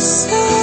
yourself.